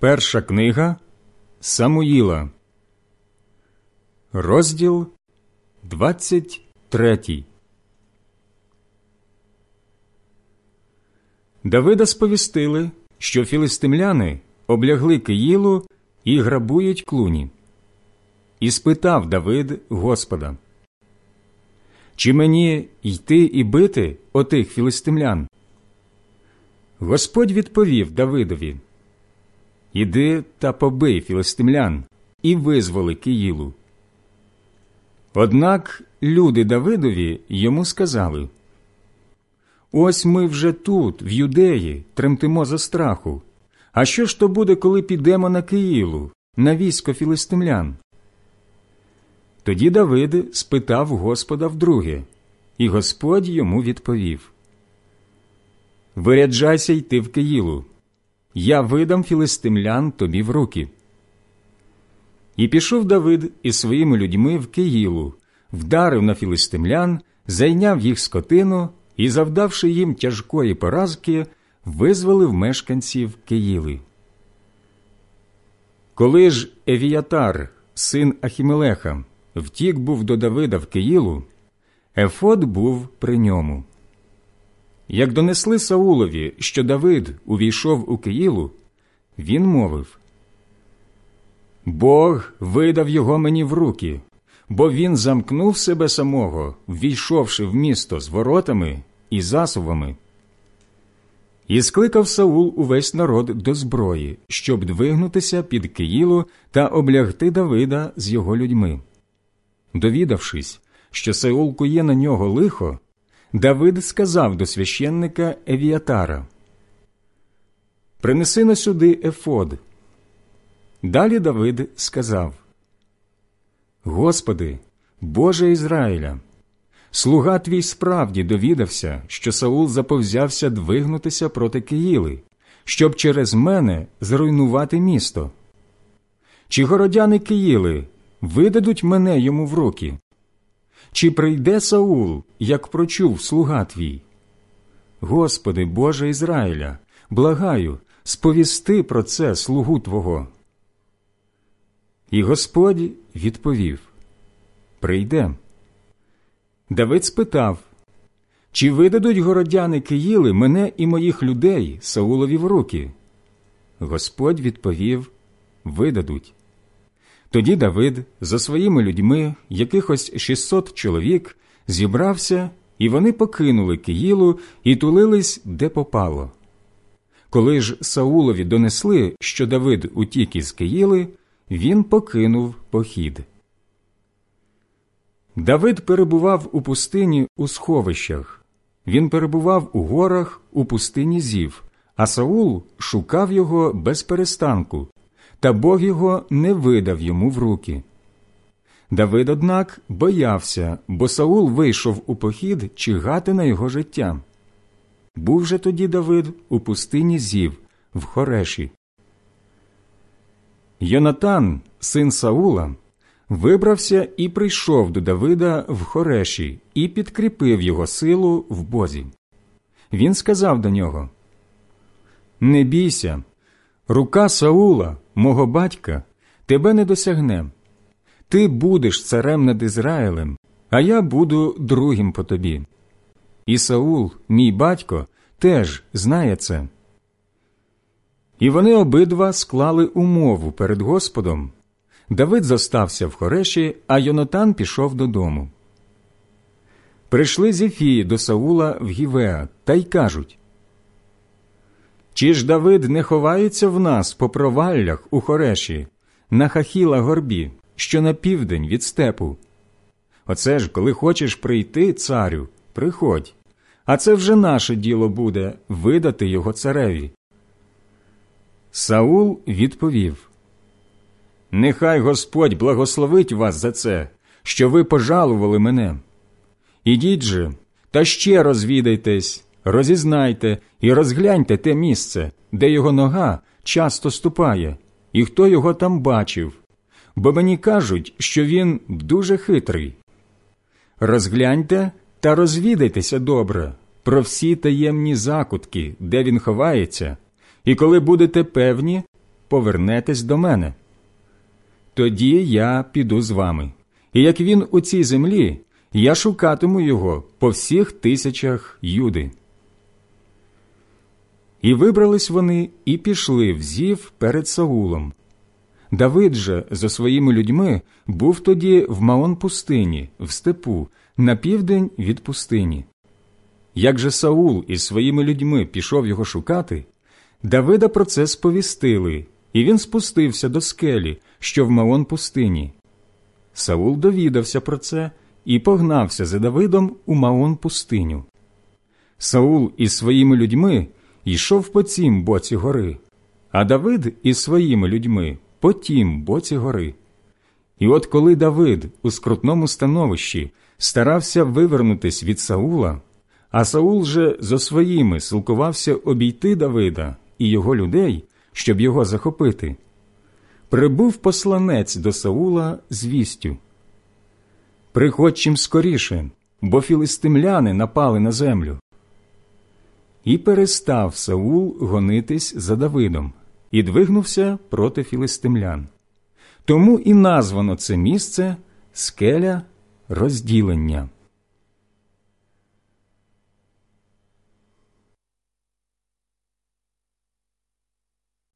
Перша книга Самуїла, розділ 23 Давида сповістили, що філистимляни облягли Киїлу і грабують клуні. І спитав Давид Господа, Чи мені йти і бити отих філистимлян? Господь відповів Давидові Іди та побий філистимлян і визволи Киїлу. Однак люди Давидові йому сказали Ось ми вже тут, в юдеї, тремтимо за страху. А що ж то буде, коли підемо на Киїлу, на військо філистимлян? Тоді Давид спитав Господа вдруге, і Господь йому відповів Виряджайся йти в Киїлу, я видам філистимлян тобі в руки. І пішов Давид із своїми людьми в Киїлу, вдарив на філистимлян, зайняв їх скотину і, завдавши їм тяжкої поразки, визволив мешканців Киїли. Коли ж Евіятар, син Ахімелеха, втік був до Давида в Киїлу, Ефод був при ньому. Як донесли Саулові, що Давид увійшов у Киїлу, він мовив Бог видав його мені в руки, бо він замкнув себе самого, ввійшовши в місто з воротами і засувами. І скликав Саул увесь народ до зброї, щоб двигнутися під Киїлу та облягти Давида з його людьми. Довідавшись, що Саул кує на нього лихо, Давид сказав до священника Евіатара Принеси на сюди Ефод. Далі Давид сказав Господи, Боже Ізраїля, слуга твій справді довідався, що Саул заповзявся двигнутися проти Киїли, щоб через мене зруйнувати місто. Чи городяни Киїли видадуть мене йому в руки? Чи прийде Саул, як прочув слуга твій? Господи, Боже Ізраїля, благаю, сповісти про це слугу Твого. І Господь відповів Прийде. Давид спитав Чи видадуть городяни Киїли мене і моїх людей Саулові в руки? Господь відповів Видадуть. Тоді Давид за своїми людьми, якихось 600 чоловік, зібрався, і вони покинули Киїлу і тулились де попало. Коли ж Саулові донесли, що Давид утік із Киїли, він покинув похід. Давид перебував у пустині у сховищах. Він перебував у горах у пустині зів, а Саул шукав його без перестанку, та Бог його не видав йому в руки. Давид, однак, боявся, бо Саул вийшов у похід чигати на його життя. Був же тоді Давид у пустині зів в Хореші. Йонатан, син Саула, вибрався і прийшов до Давида в Хореші і підкріпив його силу в Бозі. Він сказав до нього Не бійся, рука Саула, мого батька, тебе не досягне. Ти будеш царем над Ізраїлем, а я буду другим по тобі. І Саул, мій батько, теж знає це. І вони обидва склали умову перед Господом. Давид зостався в Хореші, а Йонатан пішов додому. Прийшли Зефії до Саула в Гівеа та й кажуть Чи ж Давид не ховається в нас по проваллях у Хореші, на хахіла горбі, що на південь від степу? Оце ж, коли хочеш прийти, царю, приходь, а це вже наше діло буде видати його цареві. Саул відповів Нехай Господь благословить вас за це, що ви пожалували мене. Ідіть же, та ще розвідайтесь, розізнайте і розгляньте те місце, де його нога часто ступає, і хто його там бачив, бо мені кажуть, що він дуже хитрий. Розгляньте та розвідайтеся добре про всі таємні закутки, де він ховається, і коли будете певні, повернетесь до мене. Тоді я піду з вами, і як він у цій землі, я шукатиму його по всіх тисячах юди. І вибрались вони і пішли в Зів перед Саулом. Давид же зо своїми людьми був тоді в Маон пустині, в степу, на південь від пустині. Як же Саул із своїми людьми пішов його шукати, Давида про це сповістили, і він спустився до скелі, що в Маон пустині. Саул довідався про це і погнався за Давидом у Маон пустиню. Саул із своїми людьми йшов по цім боці гори, а Давид із своїми людьми по тім боці гори. І от коли Давид у скрутному становищі старався вивернутись від Саула, а Саул же зо своїми силкувався обійти Давида і його людей, щоб його захопити, прибув посланець до Саула з вістю. Приходь чим скоріше, бо філистимляни напали на землю. І перестав Саул гонитись за Давидом і двигнувся проти філистимлян. Тому і названо це місце скеля розділення.